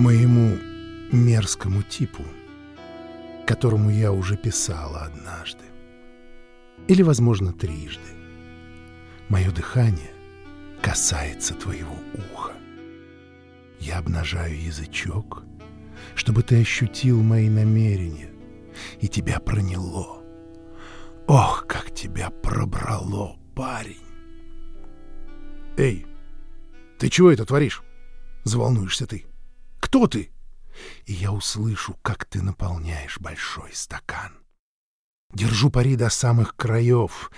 моему мерзкому типу, которому я уже писала однажды. Или, возможно, трижды. Мое дыхание касается твоего уха. Я обнажаю язычок, чтобы ты ощутил мои намерения, и тебя проняло. Ох, как тебя пробрало, парень! Эй, ты чего это творишь? Заволнуешься ты. Кто ты? И я услышу, как ты наполняешь большой стакан. Держу пари до самых краев.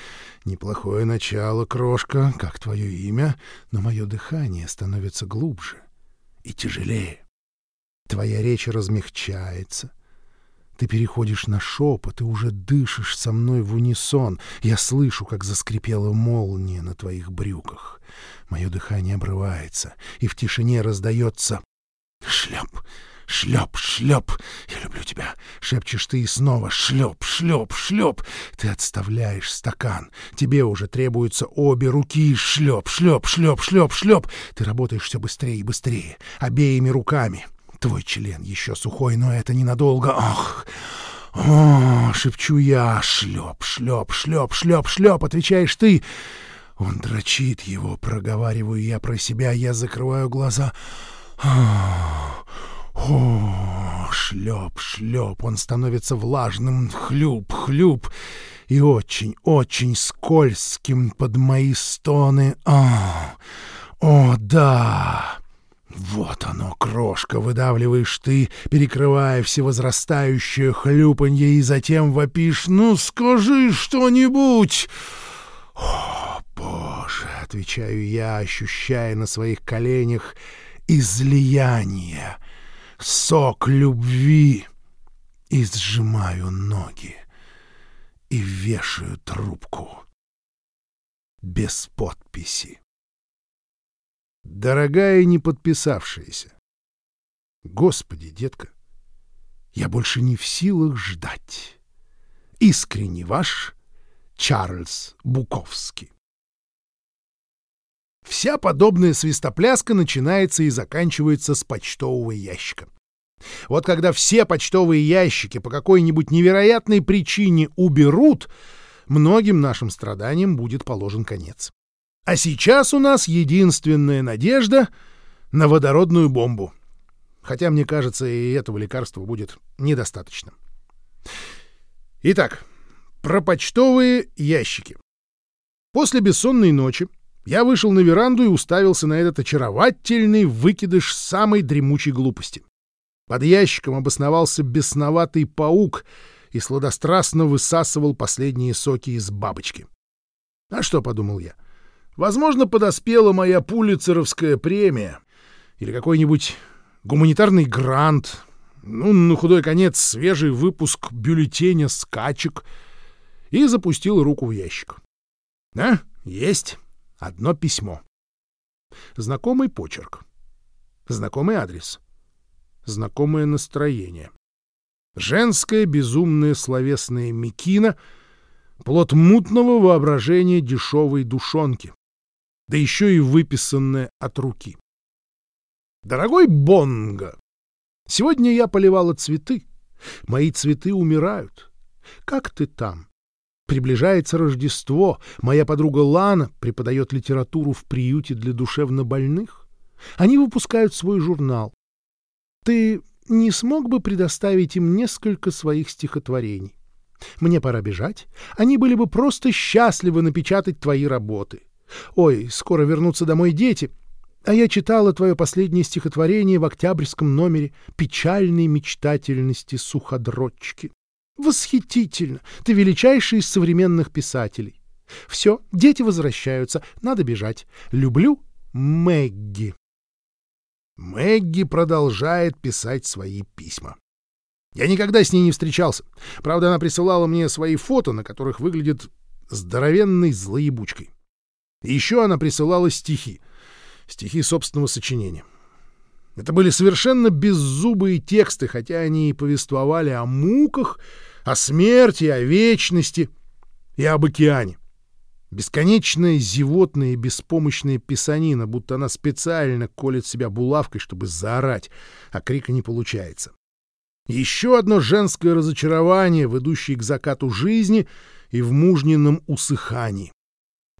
Неплохое начало, крошка, как твое имя, но мое дыхание становится глубже и тяжелее. Твоя речь размягчается. Ты переходишь на шепот и уже дышишь со мной в унисон. Я слышу, как заскрипела молния на твоих брюках. Мое дыхание обрывается, и в тишине раздается шлеп, шлеп, шлеп. Я люблю тебя. Шепчешь ты и снова шлеп, шлеп, шлеп. Ты отставляешь стакан. Тебе уже требуются обе руки. Шлеп, шлеп, шлеп, шлеп, шлеп. Ты работаешь все быстрее и быстрее, обеими руками. Твой член еще сухой, но это ненадолго. Ах! О, шепчу я. Шлеп, шлеп, шлеп, шлеп, шлеп. Отвечаешь ты. Он дрочит его, проговариваю я про себя. Я закрываю глаза. О, шлеп, шлеп. Он становится влажным. Хлюп, хлюп. И очень, очень скользким под мои стоны. А, о, да. Вот оно, крошка, выдавливаешь ты, перекрывая всевозрастающее хлюпанье, и затем вопишь «Ну, скажи что-нибудь!» «О, Боже!» — отвечаю я, ощущая на своих коленях излияние, сок любви, и сжимаю ноги, и вешаю трубку без подписи. Дорогая не подписавшаяся. Господи, детка, я больше не в силах ждать. Искренне ваш Чарльз Буковский. Вся подобная свистопляска начинается и заканчивается с почтового ящика. Вот когда все почтовые ящики по какой-нибудь невероятной причине уберут, многим нашим страданиям будет положен конец. А сейчас у нас единственная надежда на водородную бомбу. Хотя, мне кажется, и этого лекарства будет недостаточно. Итак, про почтовые ящики. После бессонной ночи я вышел на веранду и уставился на этот очаровательный выкидыш самой дремучей глупости. Под ящиком обосновался бесноватый паук и сладострастно высасывал последние соки из бабочки. А что, — подумал я, Возможно, подоспела моя пулицеровская премия или какой-нибудь гуманитарный грант, ну, на худой конец, свежий выпуск бюллетеня «Скачек» и запустил руку в ящик. А, есть одно письмо. Знакомый почерк. Знакомый адрес. Знакомое настроение. Женская безумная словесная мекина — плод мутного воображения дешевой душонки да еще и выписанное от руки. «Дорогой Бонго, сегодня я поливала цветы. Мои цветы умирают. Как ты там? Приближается Рождество. Моя подруга Лана преподает литературу в приюте для душевнобольных. Они выпускают свой журнал. Ты не смог бы предоставить им несколько своих стихотворений? Мне пора бежать. Они были бы просто счастливы напечатать твои работы. Ой, скоро вернутся домой дети. А я читала твое последнее стихотворение в октябрьском номере «Печальной мечтательности суходрочки». Восхитительно! Ты величайший из современных писателей. Все, дети возвращаются, надо бежать. Люблю Мэгги. Мэгги продолжает писать свои письма. Я никогда с ней не встречался. Правда, она присылала мне свои фото, на которых выглядит здоровенной злоебучкой. И еще она присылала стихи. Стихи собственного сочинения. Это были совершенно беззубые тексты, хотя они и повествовали о муках, о смерти, о вечности и об океане. Бесконечная зевотная и беспомощная писанина, будто она специально колет себя булавкой, чтобы заорать, а крика не получается. Еще одно женское разочарование, ведущее к закату жизни и в мужненном усыхании.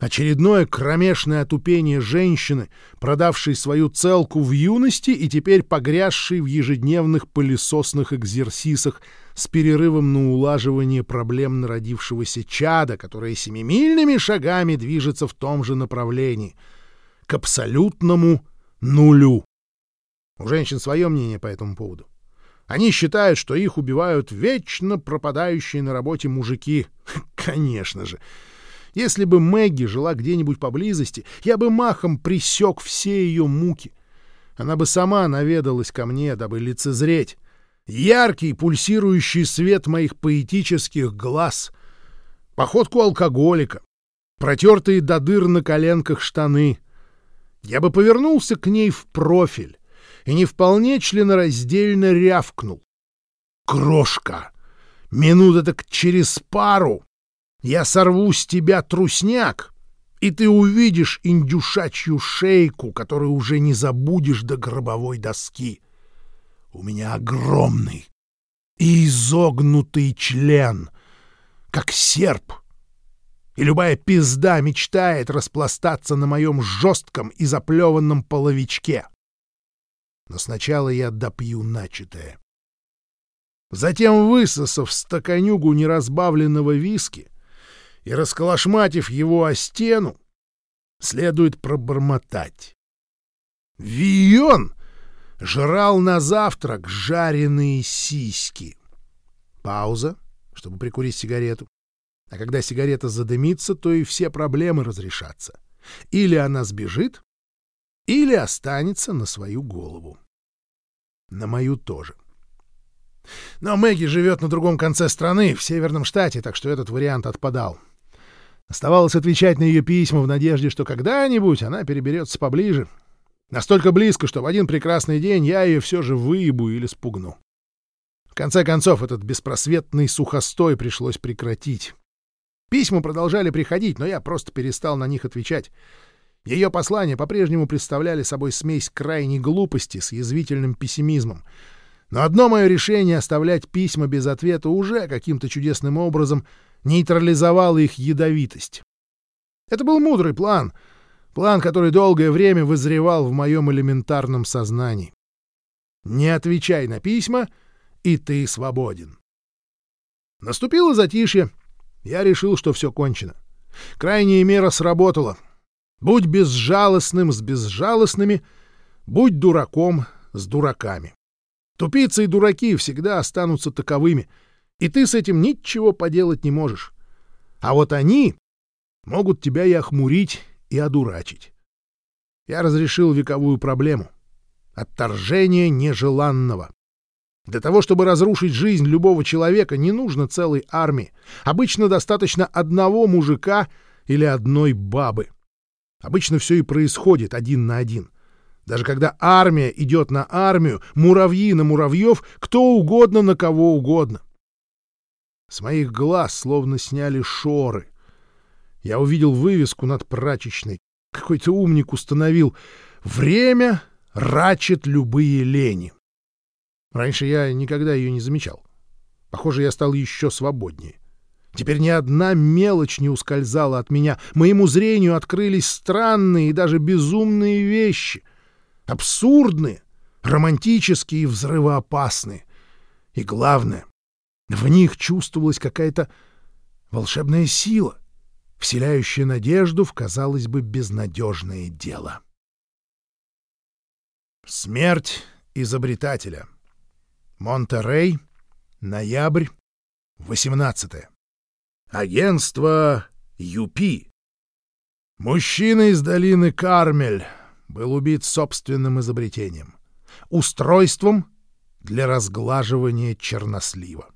Очередное кромешное отупение женщины, продавшей свою целку в юности и теперь погрязшей в ежедневных пылесосных экзерсисах с перерывом на улаживание проблем народившегося чада, которое семимильными шагами движется в том же направлении, к абсолютному нулю. У женщин свое мнение по этому поводу. Они считают, что их убивают вечно пропадающие на работе мужики. Конечно же. Если бы Мэгги жила где-нибудь поблизости, я бы махом присек все ее муки. Она бы сама наведалась ко мне, дабы лицезреть. Яркий пульсирующий свет моих поэтических глаз, походку алкоголика, протертые до дыр на коленках штаны. Я бы повернулся к ней в профиль и не вполне членораздельно рявкнул. «Крошка! Минута так через пару я сорву с тебя трусняк, и ты увидишь индюшачью шейку, которую уже не забудешь до гробовой доски. У меня огромный и изогнутый член, как серп, и любая пизда мечтает распластаться на моем жестком и заплеванном половичке. Но сначала я допью начатое. Затем, высосав стаканюгу неразбавленного виски, и, расколошматив его о стену, следует пробормотать. Вион жрал на завтрак жареные сиськи. Пауза, чтобы прикурить сигарету. А когда сигарета задымится, то и все проблемы разрешатся. Или она сбежит, или останется на свою голову. На мою тоже. Но Мэгги живет на другом конце страны, в Северном штате, так что этот вариант отпадал. Оставалось отвечать на ее письма в надежде, что когда-нибудь она переберется поближе. Настолько близко, что в один прекрасный день я ее все же выебу или спугну. В конце концов, этот беспросветный сухостой пришлось прекратить. Письма продолжали приходить, но я просто перестал на них отвечать. Ее послания по-прежнему представляли собой смесь крайней глупости с язвительным пессимизмом. Но одно мое решение оставлять письма без ответа уже каким-то чудесным образом нейтрализовало их ядовитость. Это был мудрый план, план, который долгое время вызревал в моем элементарном сознании. Не отвечай на письма, и ты свободен. Наступило затишье. Я решил, что все кончено. Крайняя мера сработала. Будь безжалостным с безжалостными, будь дураком с дураками. Тупицы и дураки всегда останутся таковыми — и ты с этим ничего поделать не можешь. А вот они могут тебя и охмурить, и одурачить. Я разрешил вековую проблему — отторжение нежеланного. Для того, чтобы разрушить жизнь любого человека, не нужно целой армии. Обычно достаточно одного мужика или одной бабы. Обычно все и происходит один на один. Даже когда армия идет на армию, муравьи на муравьев, кто угодно на кого угодно. С моих глаз словно сняли шоры. Я увидел вывеску над прачечной. Какой-то умник установил «Время рачит любые лени». Раньше я никогда ее не замечал. Похоже, я стал еще свободнее. Теперь ни одна мелочь не ускользала от меня. Моему зрению открылись странные и даже безумные вещи. Абсурдные, романтические и взрывоопасные. И главное, в них чувствовалась какая-то волшебная сила, вселяющая надежду в, казалось бы, безнадежное дело. Смерть изобретателя. Монтерей, ноябрь, 18. Агентство ЮПИ. Мужчина из долины Кармель был убит собственным изобретением — устройством для разглаживания чернослива.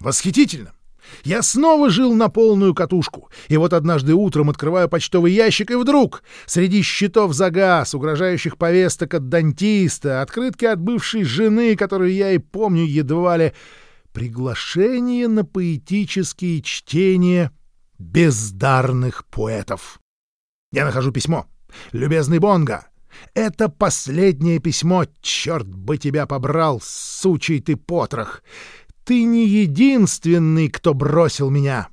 Восхитительно! Я снова жил на полную катушку, и вот однажды утром открываю почтовый ящик, и вдруг среди счетов за газ, угрожающих повесток от дантиста, открытки от бывшей жены, которую я и помню едва ли, приглашение на поэтические чтения бездарных поэтов. Я нахожу письмо. Любезный Бонга, это последнее письмо, черт бы тебя побрал, сучий ты потрох. Ты не единственный, кто бросил меня.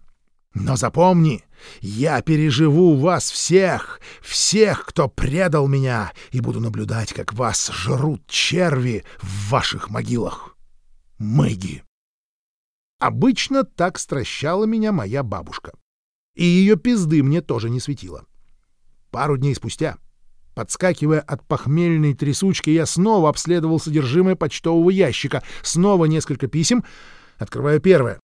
Но запомни, я переживу вас всех, всех, кто предал меня, и буду наблюдать, как вас жрут черви в ваших могилах. Мэгги. Обычно так стращала меня моя бабушка. И ее пизды мне тоже не светило. Пару дней спустя, подскакивая от похмельной трясучки, я снова обследовал содержимое почтового ящика, снова несколько писем. Открываю первое.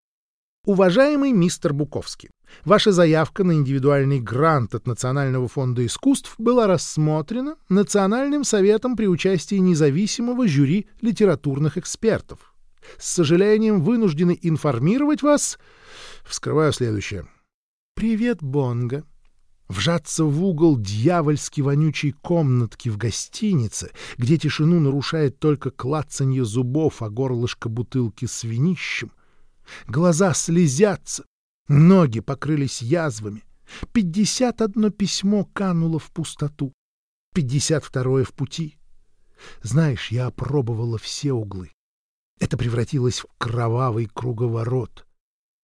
Уважаемый мистер Буковский, ваша заявка на индивидуальный грант от Национального фонда искусств была рассмотрена Национальным советом при участии независимого жюри литературных экспертов. С сожалением вынуждены информировать вас... Вскрываю следующее. «Привет, Бонго. Вжаться в угол дьявольски вонючей комнатки в гостинице, где тишину нарушает только клацанье зубов, а горлышко бутылки с винищем, Глаза слезятся, ноги покрылись язвами. Пятьдесят одно письмо кануло в пустоту, пятьдесят второе в пути. Знаешь, я опробовала все углы. Это превратилось в кровавый круговорот.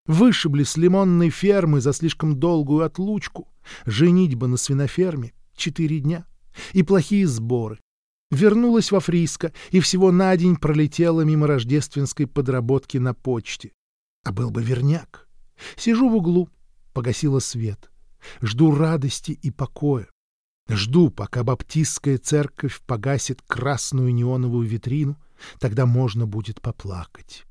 Вышибли с лимонной фермы за слишком долгую отлучку, женитьба на свиноферме — четыре дня, и плохие сборы. Вернулась во Фриско и всего на день пролетела мимо рождественской подработки на почте а был бы верняк. Сижу в углу, погасила свет. Жду радости и покоя. Жду, пока баптистская церковь погасит красную неоновую витрину, тогда можно будет поплакать.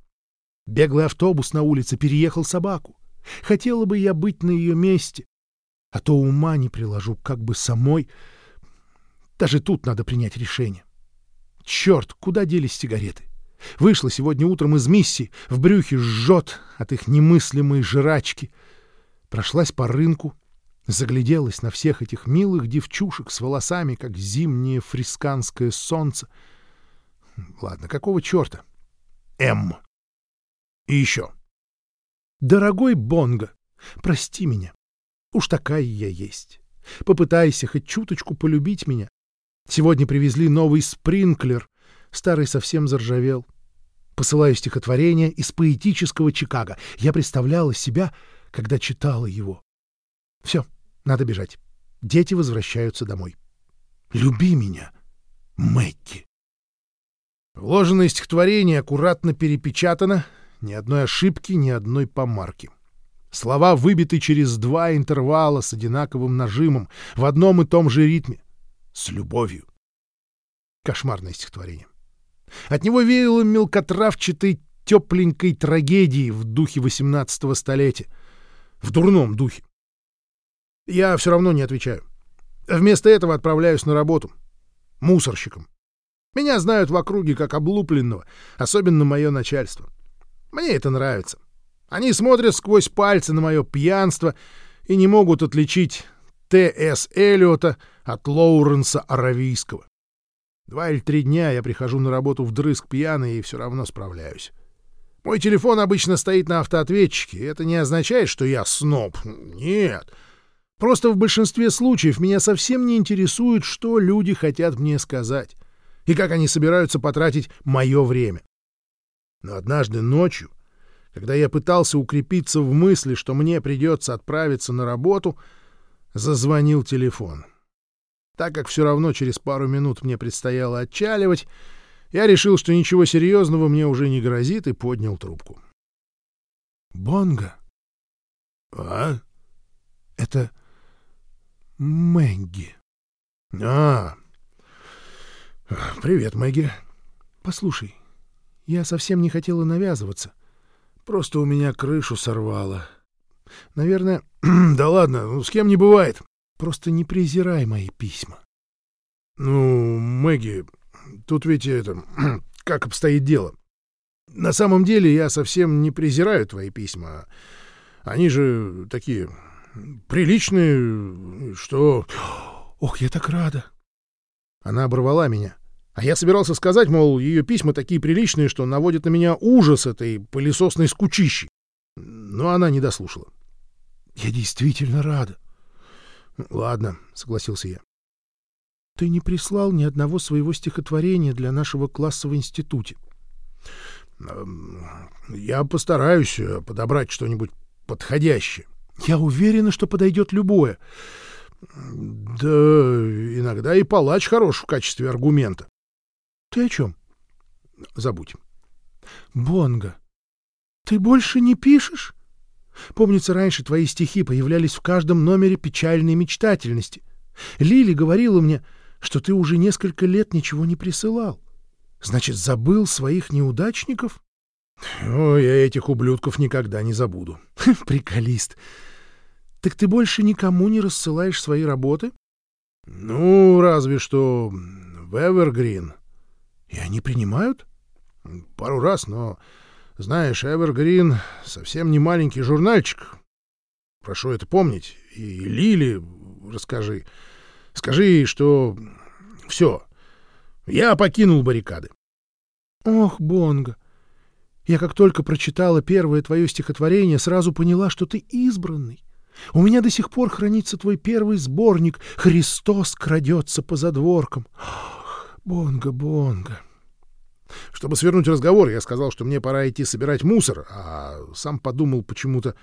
Беглый автобус на улице переехал собаку. Хотела бы я быть на ее месте, а то ума не приложу, как бы самой. Даже тут надо принять решение. Черт, куда делись сигареты? Вышла сегодня утром из миссии, в брюхе жжет от их немыслимой жрачки. Прошлась по рынку, загляделась на всех этих милых девчушек с волосами, как зимнее фрисканское солнце. Ладно, какого черта? М. И еще. Дорогой Бонго, прости меня. Уж такая я есть. Попытайся хоть чуточку полюбить меня. Сегодня привезли новый спринклер, Старый совсем заржавел. Посылаю стихотворение из поэтического Чикаго. Я представляла себя, когда читала его. Все, надо бежать. Дети возвращаются домой. Люби меня, Мэгги. Вложенное стихотворение аккуратно перепечатано, ни одной ошибки, ни одной помарки. Слова выбиты через два интервала с одинаковым нажимом, в одном и том же ритме, с любовью. Кошмарное стихотворение. От него веяло мелкотравчатой тепленькой трагедией в духе XVIII столетия. В дурном духе. Я все равно не отвечаю. Вместо этого отправляюсь на работу. Мусорщиком. Меня знают в округе как облупленного, особенно мое начальство. Мне это нравится. Они смотрят сквозь пальцы на мое пьянство и не могут отличить Т.С. Эллиота от Лоуренса Аравийского. Два или три дня я прихожу на работу вдрызг пьяный и все равно справляюсь. Мой телефон обычно стоит на автоответчике, это не означает, что я сноб. Нет. Просто в большинстве случаев меня совсем не интересует, что люди хотят мне сказать и как они собираются потратить мое время. Но однажды ночью, когда я пытался укрепиться в мысли, что мне придется отправиться на работу, зазвонил телефон. — так как все равно через пару минут мне предстояло отчаливать, я решил, что ничего серьезного мне уже не грозит, и поднял трубку. «Бонго?» «А? Это Мэгги». «А, привет, Мэгги. Послушай, я совсем не хотела навязываться. Просто у меня крышу сорвало. Наверное... да ладно, ну, с кем не бывает. Просто не презирай мои письма. Ну, Мэгги, тут ведь это... как обстоит дело? На самом деле я совсем не презираю твои письма. Они же такие приличные, что... Ох, я так рада. Она оборвала меня. А я собирался сказать, мол, ее письма такие приличные, что наводят на меня ужас этой пылесосной скучищи. Но она не дослушала. Я действительно рада. — Ладно, — согласился я. — Ты не прислал ни одного своего стихотворения для нашего класса в институте. — Я постараюсь э, подобрать что-нибудь подходящее. — Я уверена, что подойдет любое. Да иногда и палач хорош в качестве аргумента. — Ты о чем? — Забудь. — Бонго, ты больше не пишешь? Помнится, раньше твои стихи появлялись в каждом номере печальной мечтательности. Лили говорила мне, что ты уже несколько лет ничего не присылал. Значит, забыл своих неудачников? О, я этих ублюдков никогда не забуду. Приколист. Так ты больше никому не рассылаешь свои работы? Ну, разве что в Эвергрин. И они принимают? Пару раз, но знаешь, Эвергрин совсем не маленький журнальчик. Прошу это помнить. И Лили, расскажи. Скажи, что все, я покинул баррикады. Ох, Бонго, я как только прочитала первое твое стихотворение, сразу поняла, что ты избранный. У меня до сих пор хранится твой первый сборник «Христос крадется по задворкам». Бонго, Бонго. Чтобы свернуть разговор, я сказал, что мне пора идти собирать мусор, а сам подумал почему-то,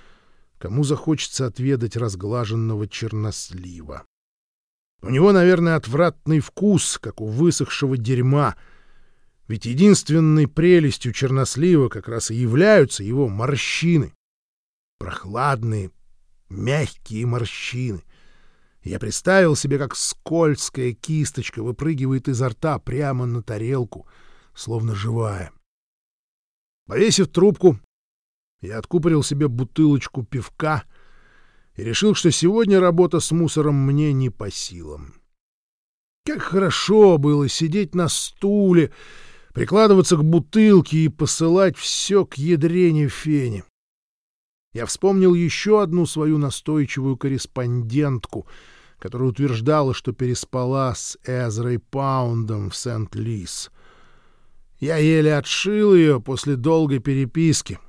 кому захочется отведать разглаженного чернослива. У него, наверное, отвратный вкус, как у высохшего дерьма, ведь единственной прелестью чернослива как раз и являются его морщины. Прохладные, мягкие морщины. Я представил себе, как скользкая кисточка выпрыгивает изо рта прямо на тарелку — словно живая. Повесив трубку, я откупорил себе бутылочку пивка и решил, что сегодня работа с мусором мне не по силам. Как хорошо было сидеть на стуле, прикладываться к бутылке и посылать все к ядрене фене. Я вспомнил еще одну свою настойчивую корреспондентку, которая утверждала, что переспала с Эзрой Паундом в Сент-Лис — я еле отшил ее после долгой переписки,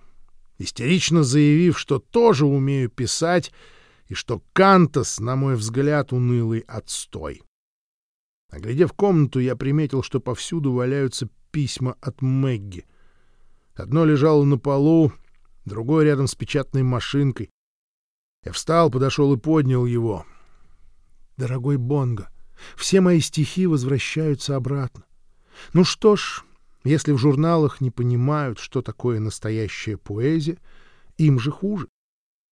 истерично заявив, что тоже умею писать и что Кантос, на мой взгляд, унылый отстой. Оглядев комнату, я приметил, что повсюду валяются письма от Мэгги. Одно лежало на полу, другое рядом с печатной машинкой. Я встал, подошел и поднял его. Дорогой Бонго, все мои стихи возвращаются обратно. Ну что ж, если в журналах не понимают, что такое настоящая поэзия, им же хуже.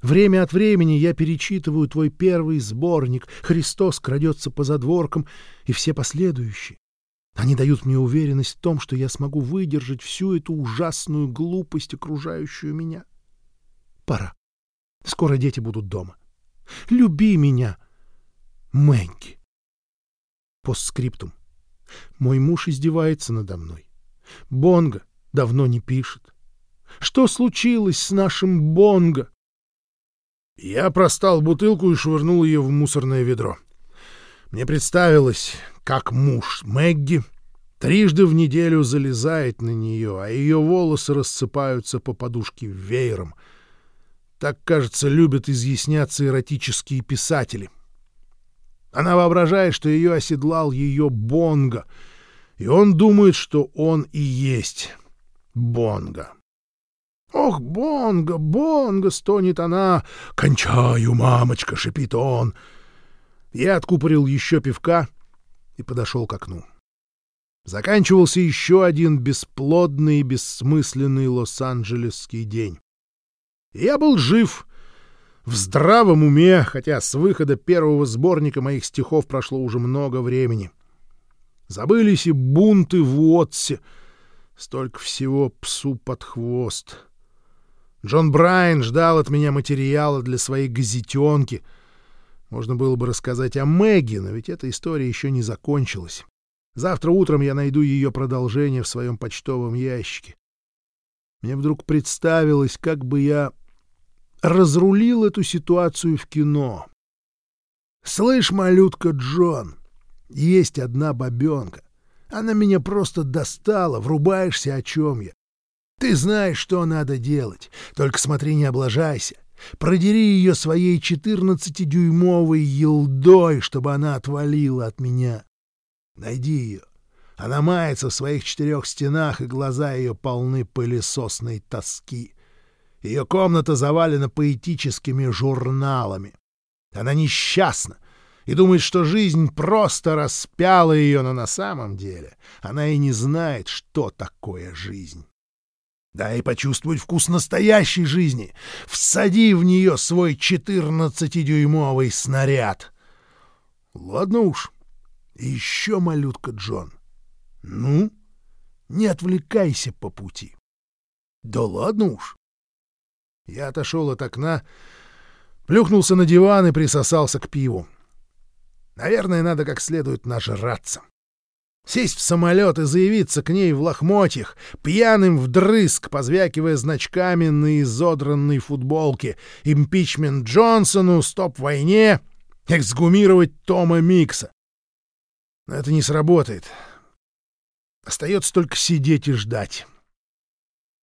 Время от времени я перечитываю твой первый сборник «Христос крадется по задворкам» и все последующие. Они дают мне уверенность в том, что я смогу выдержать всю эту ужасную глупость, окружающую меня. Пора. Скоро дети будут дома. Люби меня, Мэгги. Постскриптум. Мой муж издевается надо мной. Бонго давно не пишет. Что случилось с нашим Бонго? Я простал бутылку и швырнул ее в мусорное ведро. Мне представилось, как муж Мэгги трижды в неделю залезает на нее, а ее волосы рассыпаются по подушке веером. Так, кажется, любят изъясняться эротические писатели. Она воображает, что ее оседлал ее Бонго — и он думает, что он и есть Бонго. «Ох, Бонго, Бонго!» — стонет она. «Кончаю, мамочка!» — шипит он. Я откупорил еще пивка и подошел к окну. Заканчивался еще один бесплодный и бессмысленный лос-анджелесский день. Я был жив, в здравом уме, хотя с выхода первого сборника моих стихов прошло уже много времени. — Забылись и бунты в Уотсе. Столько всего псу под хвост. Джон Брайан ждал от меня материала для своей газетенки. Можно было бы рассказать о Мэгги, но ведь эта история еще не закончилась. Завтра утром я найду ее продолжение в своем почтовом ящике. Мне вдруг представилось, как бы я разрулил эту ситуацию в кино. «Слышь, малютка Джон!» Есть одна бабенка. Она меня просто достала, врубаешься, о чем я. Ты знаешь, что надо делать. Только смотри, не облажайся. Продери ее своей 14-дюймовой елдой, чтобы она отвалила от меня. Найди ее. Она мается в своих четырех стенах, и глаза ее полны пылесосной тоски. Ее комната завалена поэтическими журналами. Она несчастна и думает, что жизнь просто распяла ее, но на самом деле она и не знает, что такое жизнь. Дай почувствовать вкус настоящей жизни. Всади в нее свой четырнадцатидюймовый снаряд. Ладно уж. И еще, малютка Джон. Ну, не отвлекайся по пути. Да ладно уж. Я отошел от окна, плюхнулся на диван и присосался к пиву. Наверное, надо как следует нажраться. Сесть в самолет и заявиться к ней в лохмотьях, пьяным вдрызг, позвякивая значками на изодранной футболке. Импичмент Джонсону, стоп войне, эксгумировать Тома Микса. Но это не сработает. Остается только сидеть и ждать.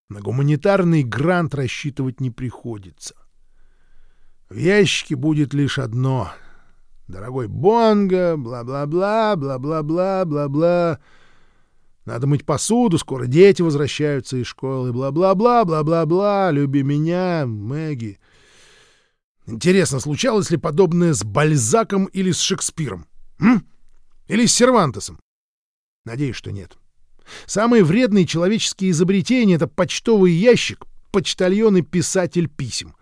На гуманитарный грант рассчитывать не приходится. В ящике будет лишь одно — Дорогой Бонго, бла-бла-бла, бла-бла-бла, бла-бла. Надо мыть посуду, скоро дети возвращаются из школы, бла-бла-бла, бла-бла-бла, люби меня, Мэгги. Интересно, случалось ли подобное с Бальзаком или с Шекспиром? М? Или с Сервантесом? Надеюсь, что нет. Самые вредные человеческие изобретения — это почтовый ящик, почтальон и писатель писем.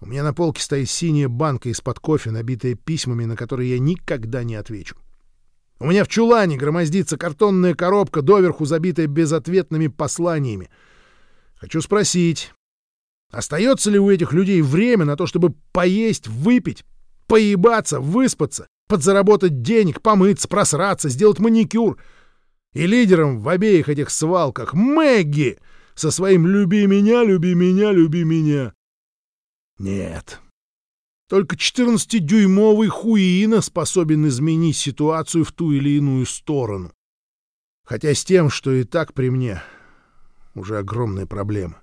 У меня на полке стоит синяя банка из-под кофе, набитая письмами, на которые я никогда не отвечу. У меня в чулане громоздится картонная коробка, доверху забитая безответными посланиями. Хочу спросить, остается ли у этих людей время на то, чтобы поесть, выпить, поебаться, выспаться, подзаработать денег, помыться, просраться, сделать маникюр? И лидером в обеих этих свалках Мэгги со своим «люби меня, люби меня, люби меня». Нет. Только 14-дюймовый хуина способен изменить ситуацию в ту или иную сторону. Хотя с тем, что и так при мне, уже огромная проблема.